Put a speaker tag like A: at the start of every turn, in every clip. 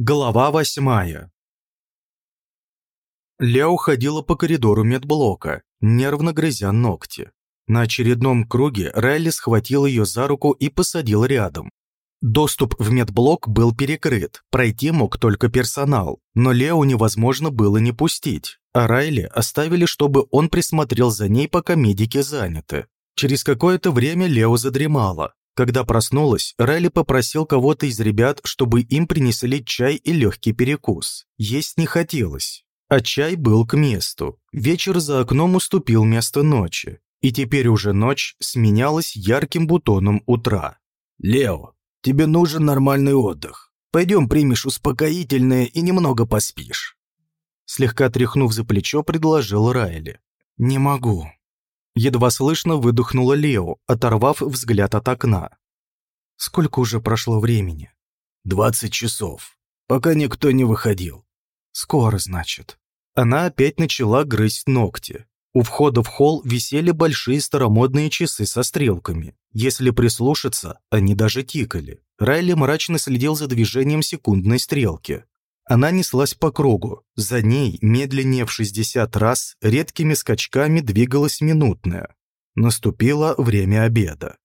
A: Глава восьмая Лео ходила по коридору медблока, нервно грызя ногти. На очередном круге Райли схватил ее за руку и посадил рядом. Доступ в медблок был перекрыт, пройти мог только персонал, но Лео невозможно было не пустить, а Райли оставили, чтобы он присмотрел за ней, пока медики заняты. Через какое-то время Лео задремала, когда проснулась, Райли попросил кого-то из ребят, чтобы им принесли чай и легкий перекус. Есть не хотелось. А чай был к месту. Вечер за окном уступил место ночи. И теперь уже ночь сменялась ярким бутоном утра.
B: «Лео, тебе нужен нормальный отдых. Пойдем примешь успокоительное и немного поспишь».
A: Слегка тряхнув за плечо, предложил Райли. «Не могу. Едва слышно выдохнула Лео, оторвав взгляд от окна. «Сколько уже прошло времени?»
B: «Двадцать часов. Пока никто не выходил».
A: «Скоро, значит». Она опять начала грызть ногти. У входа в холл висели большие старомодные часы со стрелками. Если прислушаться, они даже тикали. Райли мрачно следил за движением секундной стрелки. Она неслась по кругу. За ней, медленнее в 60 раз, редкими скачками двигалась минутная. Наступило время обеда.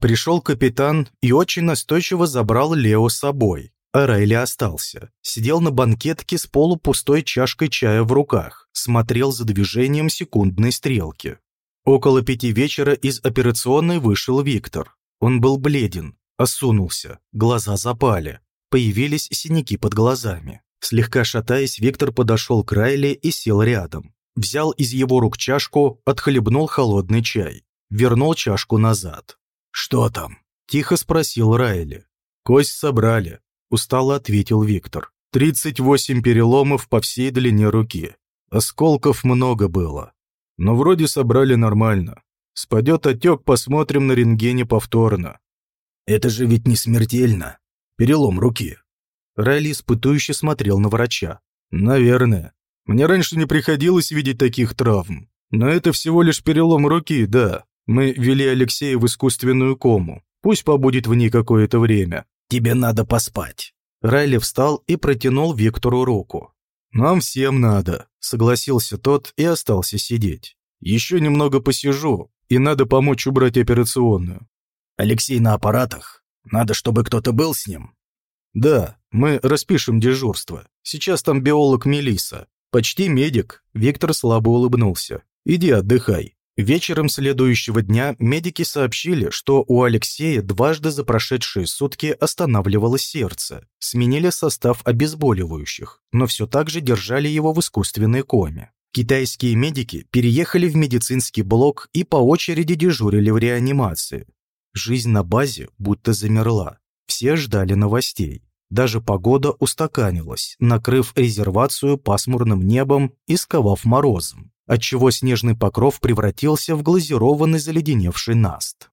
A: Пришел капитан и очень настойчиво забрал Лео с собой. А Райли остался. Сидел на банкетке с полупустой чашкой чая в руках. Смотрел за движением секундной стрелки. Около пяти вечера из операционной вышел Виктор. Он был бледен, осунулся, глаза запали. Появились синяки под глазами. Слегка шатаясь, Виктор подошел к Райли и сел рядом. Взял из его рук чашку, отхлебнул холодный чай. Вернул чашку назад.
B: «Что там?»
A: – тихо спросил Райли. «Кость собрали», – устало ответил Виктор. «Тридцать восемь переломов по всей длине руки. Осколков много было. Но вроде собрали нормально. Спадет отек, посмотрим на рентгене повторно».
B: «Это же ведь не смертельно», Перелом руки».
A: Райли испытующе смотрел на врача. «Наверное. Мне раньше не приходилось видеть таких травм. Но это всего лишь перелом руки, да. Мы вели Алексея в искусственную кому. Пусть побудет в ней какое-то время.
B: Тебе надо поспать».
A: Райли встал и протянул Виктору руку. «Нам всем надо», — согласился тот и остался сидеть. «Еще немного посижу, и надо помочь убрать операционную».
B: «Алексей на аппаратах?» Надо, чтобы кто-то был с ним?»
A: «Да, мы распишем дежурство. Сейчас там биолог Мелиса. Почти медик». Виктор слабо улыбнулся. «Иди отдыхай». Вечером следующего дня медики сообщили, что у Алексея дважды за прошедшие сутки останавливалось сердце. Сменили состав обезболивающих, но все так же держали его в искусственной коме. Китайские медики переехали в медицинский блок и по очереди дежурили в реанимации. Жизнь на базе будто замерла. Все ждали новостей. Даже погода устаканилась, накрыв резервацию пасмурным небом и сковав морозом, отчего снежный покров превратился в глазированный заледеневший наст.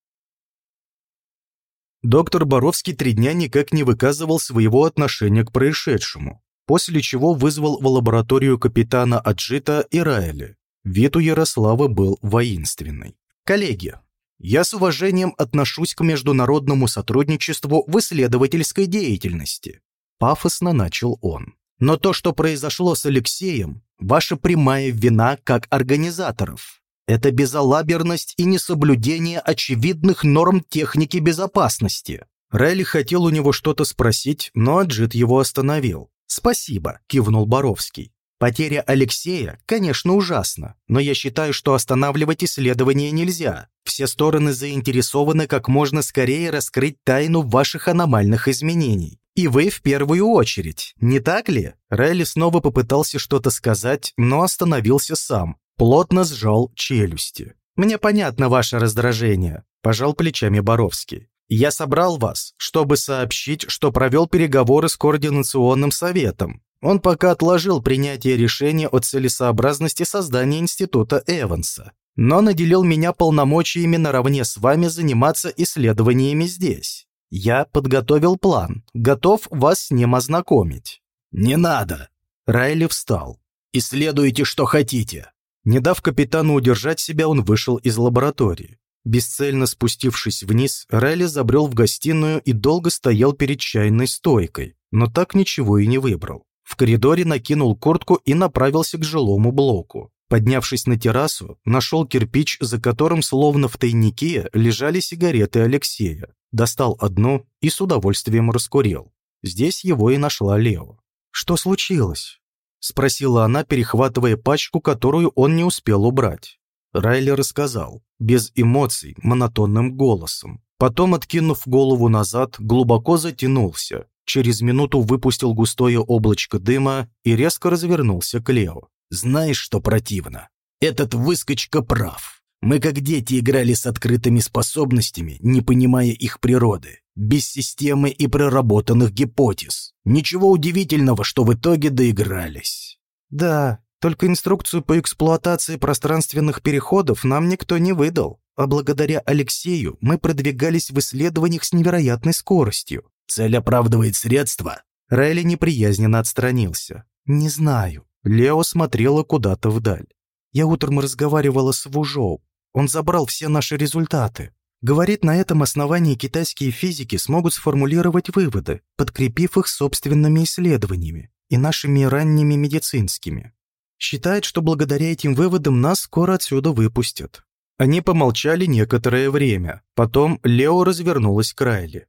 A: Доктор Боровский три дня никак не выказывал своего отношения к происшедшему, после чего вызвал в лабораторию капитана Аджита и Раэля. Вид у Ярослава был воинственный. «Коллеги, я с уважением отношусь к международному сотрудничеству в исследовательской деятельности. Пафосно начал он. Но то, что произошло с Алексеем, ваша прямая вина как организаторов. Это безалаберность и несоблюдение очевидных норм техники безопасности. Райли хотел у него что-то спросить, но Аджит его остановил. «Спасибо», – кивнул Боровский. Потеря Алексея, конечно, ужасна, но я считаю, что останавливать исследование нельзя. Все стороны заинтересованы как можно скорее раскрыть тайну ваших аномальных изменений. И вы в первую очередь, не так ли? Райли снова попытался что-то сказать, но остановился сам. Плотно сжал челюсти. «Мне понятно ваше раздражение», – пожал плечами Боровский. «Я собрал вас, чтобы сообщить, что провел переговоры с Координационным советом. Он пока отложил принятие решения о целесообразности создания института Эванса, но наделил меня полномочиями наравне с вами заниматься исследованиями здесь. Я подготовил план, готов вас с ним ознакомить».
B: «Не надо!»
A: Райли встал.
B: «Исследуйте, что хотите!»
A: Не дав капитану удержать себя, он вышел из лаборатории. Бесцельно спустившись вниз, Райли забрел в гостиную и долго стоял перед чайной стойкой, но так ничего и не выбрал. В коридоре накинул куртку и направился к жилому блоку. Поднявшись на террасу, нашел кирпич, за которым, словно в тайнике, лежали сигареты Алексея. Достал одну и с удовольствием раскурил. Здесь его и нашла Лео. «Что случилось?» — спросила она, перехватывая пачку, которую он не успел убрать. Райли рассказал, без эмоций, монотонным голосом. Потом, откинув голову назад, глубоко затянулся. Через минуту выпустил густое облачко дыма и резко развернулся к Лео.
B: Знаешь, что противно? Этот выскочка прав. Мы как дети играли с открытыми способностями, не понимая их природы, без системы и проработанных гипотез. Ничего удивительного, что в итоге доигрались.
A: Да, только инструкцию по эксплуатации пространственных переходов нам никто не выдал, а благодаря Алексею мы продвигались в исследованиях с невероятной скоростью.
B: Цель оправдывает средства.
A: Райли неприязненно отстранился. Не знаю. Лео смотрела куда-то вдаль. Я утром разговаривала с Вужоу. Он забрал все наши результаты. Говорит, на этом основании китайские физики смогут сформулировать выводы, подкрепив их собственными исследованиями и нашими ранними медицинскими. Считает, что благодаря этим выводам нас скоро отсюда выпустят. Они помолчали некоторое время. Потом Лео развернулась к Райли.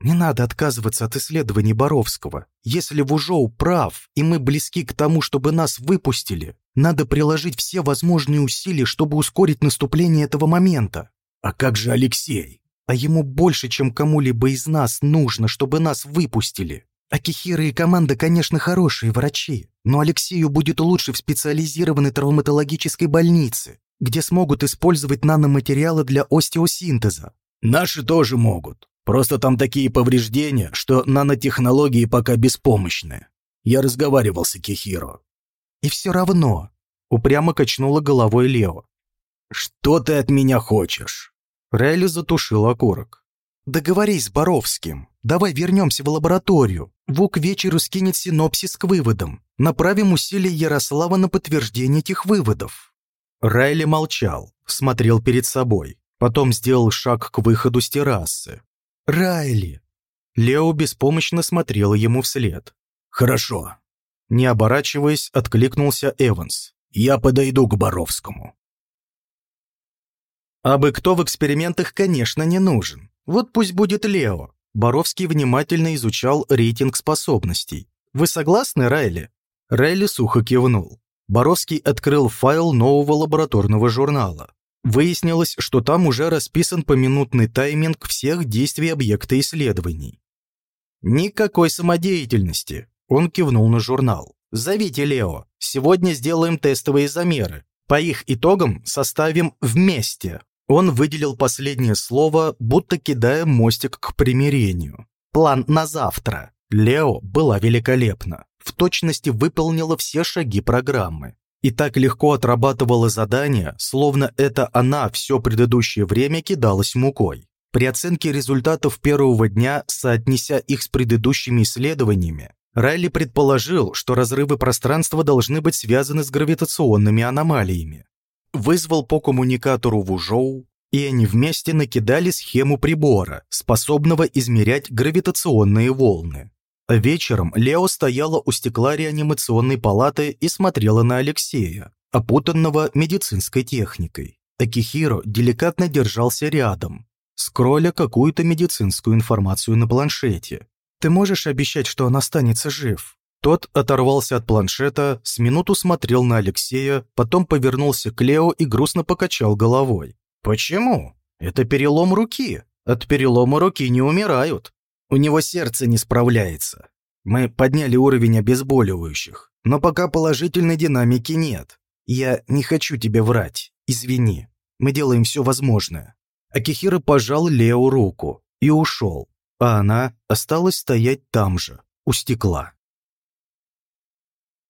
A: Не надо отказываться от исследований Боровского. Если Вужоу прав, и мы близки к тому, чтобы нас выпустили, надо приложить все возможные усилия, чтобы ускорить наступление этого момента.
B: А как же Алексей?
A: А ему больше, чем кому-либо из нас нужно, чтобы нас выпустили. Акихира и команда, конечно, хорошие врачи, но Алексею будет лучше в специализированной травматологической больнице, где смогут использовать наноматериалы для остеосинтеза.
B: Наши тоже могут. Просто там такие повреждения, что нанотехнологии пока беспомощны. Я разговаривал с Кихиро.
A: И все равно, упрямо качнула головой Лео.
B: Что ты от меня хочешь?
A: Райли затушил окурок. Договорись с Боровским. Давай вернемся в лабораторию. Вук вечеру скинет синопсис к выводам. Направим усилия Ярослава на подтверждение этих выводов. Райли молчал, смотрел перед собой. Потом сделал шаг к выходу с террасы. «Райли!» Лео беспомощно смотрела ему вслед.
B: «Хорошо».
A: Не оборачиваясь, откликнулся Эванс.
B: «Я подойду к Боровскому».
A: Абы кто в экспериментах, конечно, не нужен. Вот пусть будет Лео. Боровский внимательно изучал рейтинг способностей. «Вы согласны, Райли?» Райли сухо кивнул. Боровский открыл файл нового лабораторного журнала. Выяснилось, что там уже расписан поминутный тайминг всех действий объекта исследований. «Никакой самодеятельности», — он кивнул на журнал. «Зовите Лео. Сегодня сделаем тестовые замеры. По их итогам составим вместе». Он выделил последнее слово, будто кидая мостик к примирению. «План на завтра». Лео была великолепна. В точности выполнила все шаги программы и так легко отрабатывала задания, словно это она все предыдущее время кидалась мукой. При оценке результатов первого дня, соотнеся их с предыдущими исследованиями, Райли предположил, что разрывы пространства должны быть связаны с гравитационными аномалиями. Вызвал по коммуникатору Вужоу, и они вместе накидали схему прибора, способного измерять гравитационные волны. Вечером Лео стояла у стекла реанимационной палаты и смотрела на Алексея, опутанного медицинской техникой. Акихиро деликатно держался рядом, скролля какую-то медицинскую информацию на планшете. «Ты можешь обещать, что он останется жив?» Тот оторвался от планшета, с минуту смотрел на Алексея, потом повернулся к Лео и грустно покачал головой. «Почему? Это перелом руки. От перелома руки не умирают. У него сердце не справляется. Мы подняли уровень обезболивающих, но пока положительной динамики нет. Я не хочу тебе врать. Извини. Мы делаем все возможное». Акихира пожал Лео руку и ушел, а она осталась стоять там же, у стекла.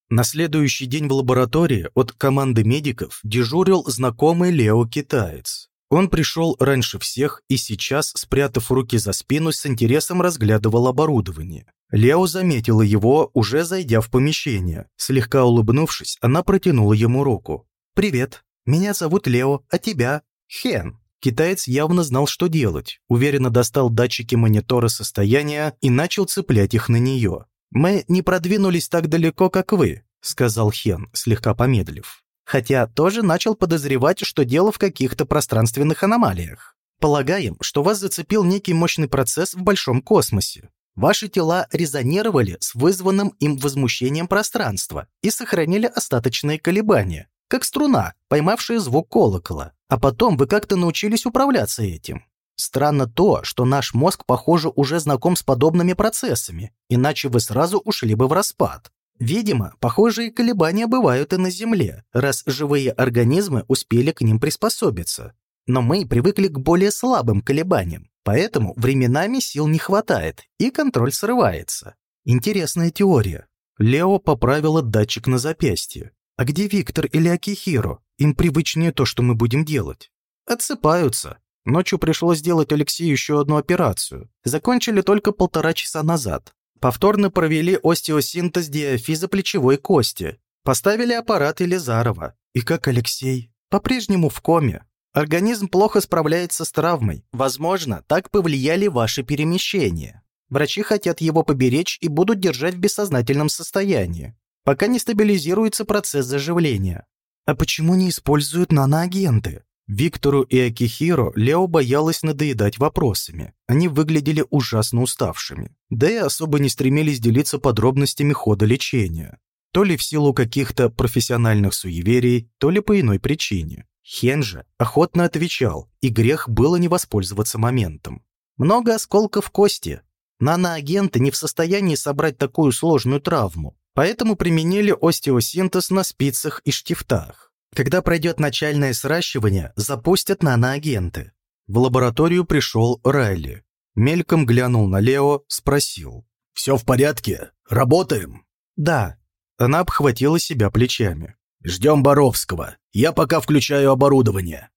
A: На следующий день в лаборатории от команды медиков дежурил знакомый Лео-китаец. Он пришел раньше всех и сейчас, спрятав руки за спину, с интересом разглядывал оборудование. Лео заметила его, уже зайдя в помещение. Слегка улыбнувшись, она протянула ему руку. «Привет, меня зовут Лео, а тебя?» «Хен». Китаец явно знал, что делать. Уверенно достал датчики монитора состояния и начал цеплять их на нее. «Мы не продвинулись так далеко, как вы», — сказал Хен, слегка помедлив. «Хотя тоже начал подозревать, что дело в каких-то пространственных аномалиях. Полагаем, что вас зацепил некий мощный процесс в большом космосе. Ваши тела резонировали с вызванным им возмущением пространства и сохранили остаточные колебания, как струна, поймавшая звук колокола. А потом вы как-то научились управляться этим. Странно то, что наш мозг, похоже, уже знаком с подобными процессами, иначе вы сразу ушли бы в распад. Видимо, похожие колебания бывают и на Земле, раз живые организмы успели к ним приспособиться. Но мы привыкли к более слабым колебаниям, поэтому временами сил не хватает, и контроль срывается. Интересная теория. Лео поправила датчик на запястье. А где Виктор или Акихиро? Им привычнее то, что мы будем делать. Отсыпаются. Ночью пришлось сделать Алексею еще одну операцию. Закончили только полтора часа назад. Повторно провели остеосинтез диафиза плечевой кости. Поставили аппарат Елизарова. И как Алексей? По-прежнему в коме. Организм плохо справляется с травмой. Возможно, так повлияли ваши перемещения. Врачи хотят его поберечь и будут держать в бессознательном состоянии, пока не стабилизируется процесс заживления. А почему не используют наноагенты? Виктору и Акихиро Лео боялась надоедать вопросами. Они выглядели ужасно уставшими. Да и особо не стремились делиться подробностями хода лечения. То ли в силу каких-то профессиональных суеверий, то ли по иной причине. Хен же охотно отвечал, и грех было не воспользоваться моментом. Много осколков кости. Наноагенты не в состоянии собрать такую сложную травму, поэтому применили остеосинтез на спицах и штифтах. Когда пройдет начальное сращивание, запустят наноагенты. В лабораторию пришел Райли. Мельком глянул на Лео, спросил.
B: «Все в порядке? Работаем?»
A: «Да». Она обхватила себя плечами.
B: «Ждем Боровского. Я пока включаю оборудование.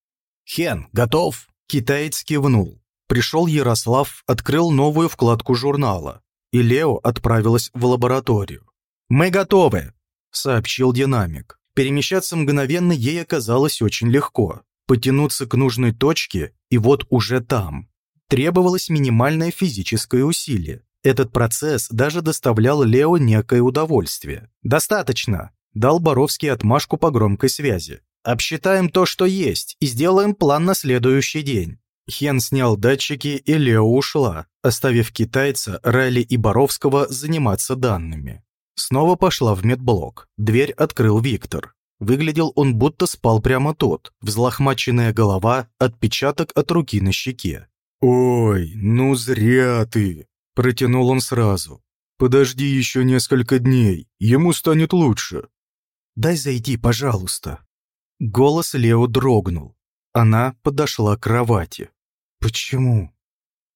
B: Хен, готов?»
A: Китаец кивнул. Пришел Ярослав, открыл новую вкладку журнала, и Лео отправилась в лабораторию. «Мы готовы», — сообщил динамик. Перемещаться мгновенно ей оказалось очень легко. Потянуться к нужной точке, и вот уже там. Требовалось минимальное физическое усилие. Этот процесс даже доставлял Лео некое удовольствие. «Достаточно», Дал Боровский отмашку по громкой связи. «Обсчитаем то, что есть, и сделаем план на следующий день». Хен снял датчики, и Лео ушла, оставив китайца, Райли и Боровского заниматься данными. Снова пошла в медблок. Дверь открыл Виктор. Выглядел он, будто спал прямо тот. Взлохмаченная голова, отпечаток от руки на щеке.
C: «Ой, ну зря ты!» Протянул он сразу. «Подожди еще несколько дней, ему станет лучше».
A: Дай зайти, пожалуйста». Голос Лео дрогнул. Она подошла к кровати. «Почему?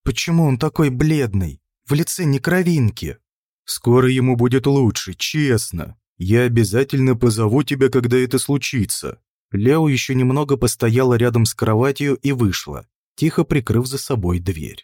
A: Почему он такой бледный? В лице не кровинки?»
C: «Скоро ему будет лучше, честно. Я обязательно позову тебя, когда это случится».
A: Лео еще немного постояла рядом с кроватью и вышла, тихо прикрыв за собой дверь.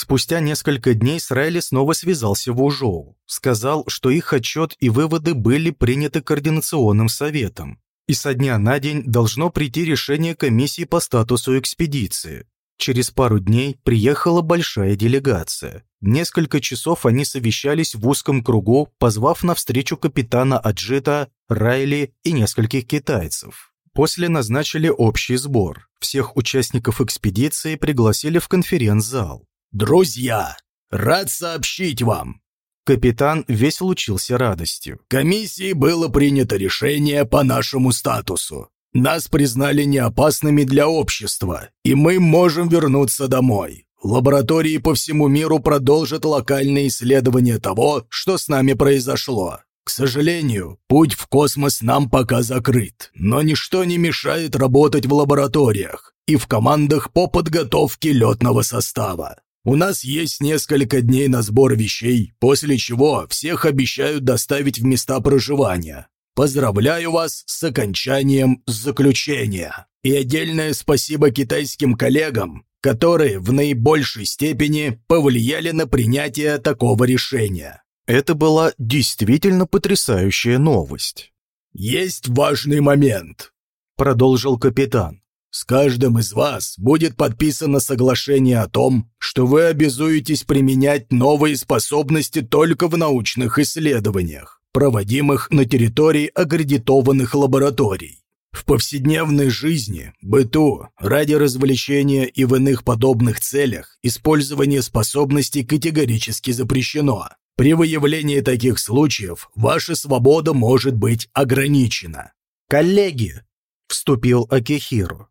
A: Спустя несколько дней с снова связался в Ужоу. Сказал, что их отчет и выводы были приняты Координационным советом. И со дня на день должно прийти решение комиссии по статусу экспедиции. Через пару дней приехала большая делегация. Несколько часов они совещались в узком кругу, позвав на встречу капитана Аджита, Райли и нескольких китайцев. После назначили общий сбор. Всех участников экспедиции пригласили в конференц-зал.
B: «Друзья, рад сообщить вам!»
A: Капитан весь лучился радостью.
B: «Комиссии было принято решение по нашему статусу. Нас признали неопасными для общества, и мы можем вернуться домой. Лаборатории по всему миру продолжат локальные исследования того, что с нами произошло. К сожалению, путь в космос нам пока закрыт, но ничто не мешает работать в лабораториях и в командах по подготовке летного состава. У нас есть несколько дней на сбор вещей, после чего всех обещают доставить в места проживания. Поздравляю вас с окончанием заключения. И отдельное спасибо китайским коллегам, которые в наибольшей степени повлияли на принятие такого решения.
A: Это была действительно потрясающая новость.
B: «Есть важный момент», —
A: продолжил капитан.
B: С каждым из вас будет подписано соглашение о том, что вы обязуетесь применять новые способности только в научных исследованиях, проводимых на территории аккредитованных лабораторий. В повседневной жизни, быту, ради развлечения и в иных подобных целях использование способностей категорически запрещено. При выявлении таких случаев ваша свобода может быть ограничена.
A: «Коллеги!» – вступил Акихиру.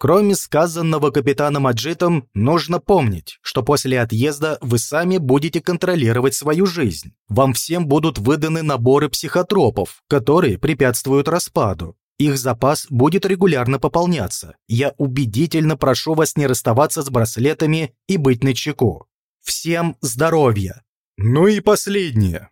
A: Кроме сказанного капитаном Аджитом, нужно помнить, что после отъезда вы сами будете контролировать свою жизнь. Вам всем будут выданы наборы психотропов, которые препятствуют распаду. Их запас будет регулярно пополняться. Я убедительно прошу вас не расставаться с браслетами и быть начеку. Всем здоровья!
C: Ну и последнее.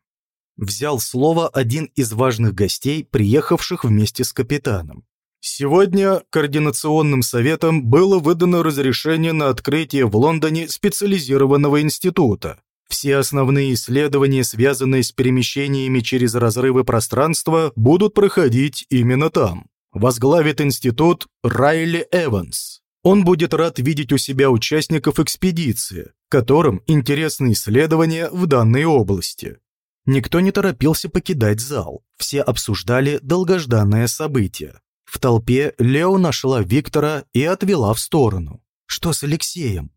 A: Взял слово один из важных гостей, приехавших вместе с капитаном.
C: Сегодня Координационным советом было выдано разрешение на открытие в Лондоне специализированного института. Все основные исследования, связанные с перемещениями через разрывы пространства, будут проходить именно там. Возглавит институт Райли Эванс. Он будет рад видеть у себя участников экспедиции, которым интересны исследования в данной области.
A: Никто не торопился покидать зал. Все обсуждали долгожданное событие. В толпе Лео нашла Виктора и отвела в сторону. «Что с Алексеем?»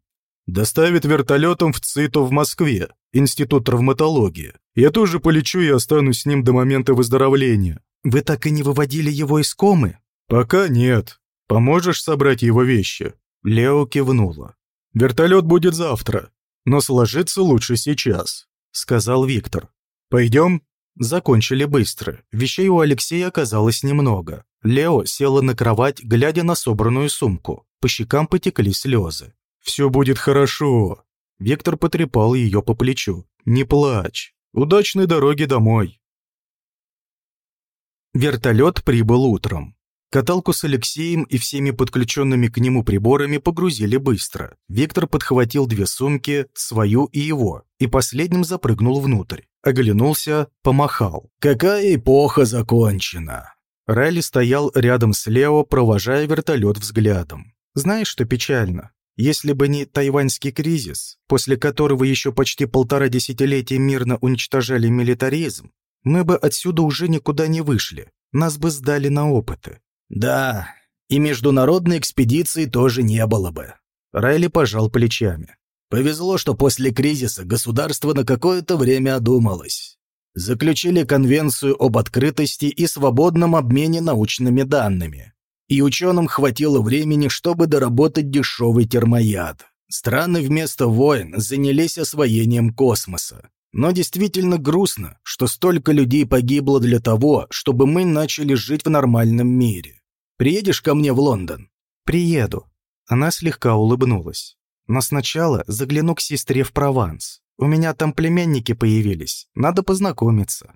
C: Доставит вертолетом в ЦИТО в Москве, Институт травматологии. Я тоже полечу и останусь с ним до момента выздоровления.
A: Вы так и не выводили его из комы?
C: Пока нет. Поможешь собрать его вещи?
A: Лео кивнула.
C: Вертолет будет завтра, но сложиться лучше сейчас, сказал Виктор. Пойдем?
A: Закончили быстро. Вещей у Алексея оказалось немного. Лео села на кровать, глядя на собранную сумку. По щекам потекли слезы.
C: «Все будет хорошо».
A: Виктор потрепал ее по плечу.
C: «Не плачь. Удачной дороги домой».
A: Вертолет прибыл утром. Каталку с Алексеем и всеми подключенными к нему приборами погрузили быстро. Виктор подхватил две сумки, свою и его, и последним запрыгнул внутрь. Оглянулся, помахал.
B: «Какая эпоха закончена!»
A: Райли стоял рядом с Лео, провожая вертолет взглядом. «Знаешь, что печально? Если бы не тайваньский кризис, после которого еще почти полтора десятилетия мирно уничтожали милитаризм, мы бы отсюда уже никуда не вышли, нас бы сдали на опыты.
B: Да, и международной экспедиции тоже не было бы.
A: Райли пожал плечами.
B: Повезло, что после кризиса государство на какое-то время одумалось. Заключили конвенцию об открытости и свободном обмене научными данными и ученым хватило времени, чтобы доработать дешевый термояд. Страны вместо войн занялись освоением космоса. Но действительно грустно, что столько людей погибло для того, чтобы мы начали жить в нормальном мире. Приедешь ко мне в Лондон?
A: Приеду. Она слегка улыбнулась. Но сначала загляну к сестре в Прованс. У меня там племянники появились, надо познакомиться.